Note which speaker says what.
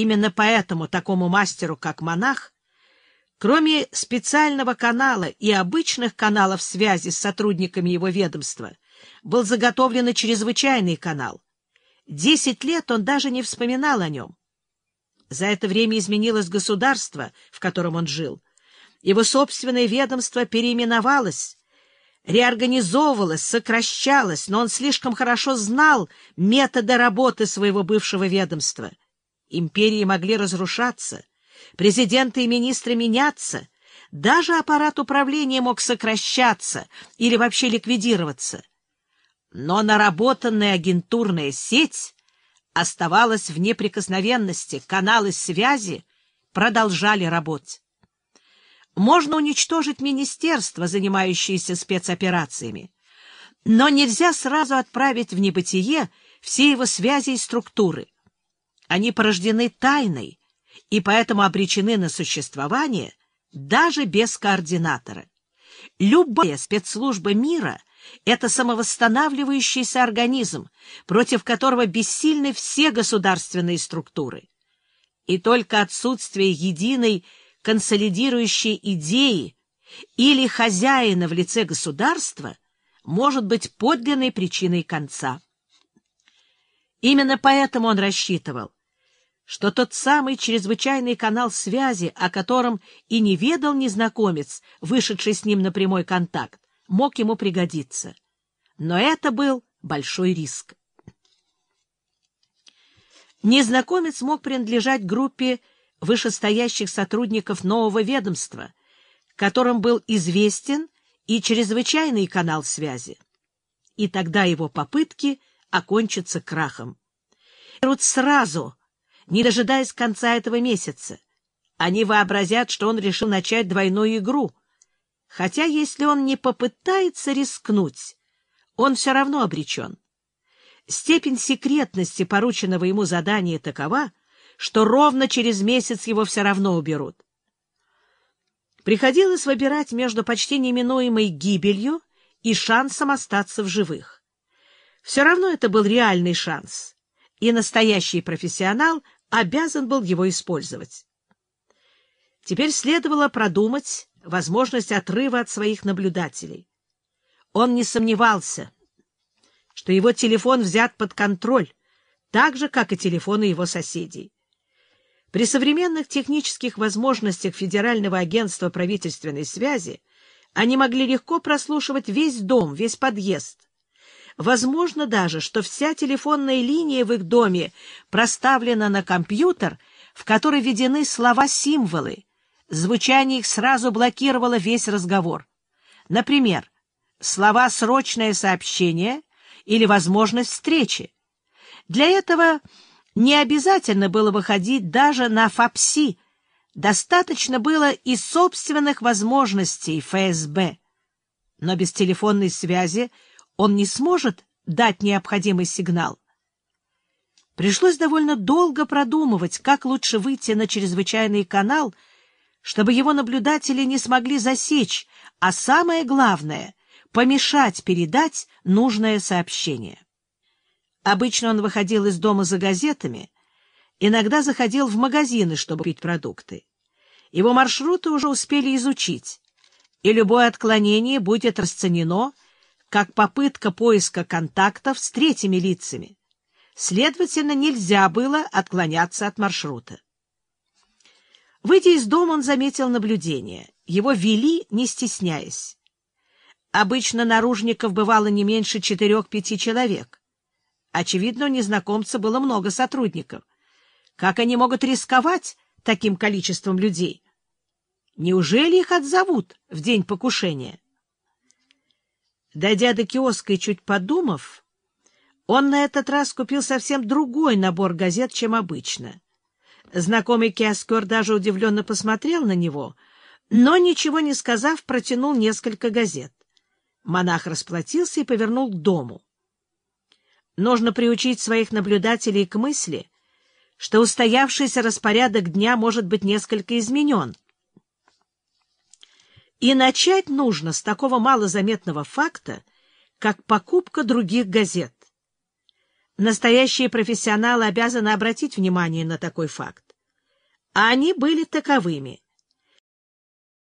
Speaker 1: Именно поэтому такому мастеру, как монах, кроме специального канала и обычных каналов связи с сотрудниками его ведомства, был заготовлен и чрезвычайный канал. Десять лет он даже не вспоминал о нем. За это время изменилось государство, в котором он жил. Его собственное ведомство переименовалось, реорганизовывалось, сокращалось, но он слишком хорошо знал методы работы своего бывшего ведомства. Империи могли разрушаться, президенты и министры меняться, даже аппарат управления мог сокращаться или вообще ликвидироваться. Но наработанная агентурная сеть оставалась в неприкосновенности, каналы связи продолжали работать. Можно уничтожить министерство, занимающееся спецоперациями, но нельзя сразу отправить в небытие все его связи и структуры. Они порождены тайной и поэтому обречены на существование даже без координатора. Любая спецслужба мира — это самовосстанавливающийся организм, против которого бессильны все государственные структуры. И только отсутствие единой консолидирующей идеи или хозяина в лице государства может быть подлинной причиной конца. Именно поэтому он рассчитывал, что тот самый чрезвычайный канал связи, о котором и не ведал незнакомец, вышедший с ним на прямой контакт, мог ему пригодиться. Но это был большой риск. Незнакомец мог принадлежать группе вышестоящих сотрудников нового ведомства, которым был известен и чрезвычайный канал связи. И тогда его попытки окончатся крахом. Берут сразу, не дожидаясь конца этого месяца. Они вообразят, что он решил начать двойную игру. Хотя если он не попытается рискнуть, он все равно обречен. Степень секретности порученного ему задания такова, что ровно через месяц его все равно уберут. Приходилось выбирать между почти неминуемой гибелью и шансом остаться в живых. Все равно это был реальный шанс, и настоящий профессионал обязан был его использовать. Теперь следовало продумать возможность отрыва от своих наблюдателей. Он не сомневался, что его телефон взят под контроль, так же, как и телефоны его соседей. При современных технических возможностях Федерального агентства правительственной связи они могли легко прослушивать весь дом, весь подъезд. Возможно даже, что вся телефонная линия в их доме проставлена на компьютер, в который введены слова-символы. Звучание их сразу блокировало весь разговор. Например, слова «срочное сообщение» или «возможность встречи». Для этого не обязательно было выходить даже на ФАПСИ, достаточно было и собственных возможностей ФСБ. Но без телефонной связи он не сможет дать необходимый сигнал. Пришлось довольно долго продумывать, как лучше выйти на чрезвычайный канал, чтобы его наблюдатели не смогли засечь, а самое главное — помешать передать нужное сообщение. Обычно он выходил из дома за газетами, иногда заходил в магазины, чтобы купить продукты. Его маршруты уже успели изучить, и любое отклонение будет расценено как попытка поиска контактов с третьими лицами. Следовательно, нельзя было отклоняться от маршрута. Выйдя из дома, он заметил наблюдение. Его вели, не стесняясь. Обычно наружников бывало не меньше четырех-пяти человек. Очевидно, у незнакомца было много сотрудников. Как они могут рисковать таким количеством людей? Неужели их отзовут в день покушения? Дойдя до киоска и чуть подумав, он на этот раз купил совсем другой набор газет, чем обычно. Знакомый киоскер даже удивленно посмотрел на него, но, ничего не сказав, протянул несколько газет. Монах расплатился и повернул к дому. Нужно приучить своих наблюдателей к мысли, что устоявшийся распорядок дня может быть несколько изменен. И начать нужно с такого малозаметного факта, как покупка других газет. Настоящие профессионалы обязаны обратить внимание на такой факт. а они были таковыми.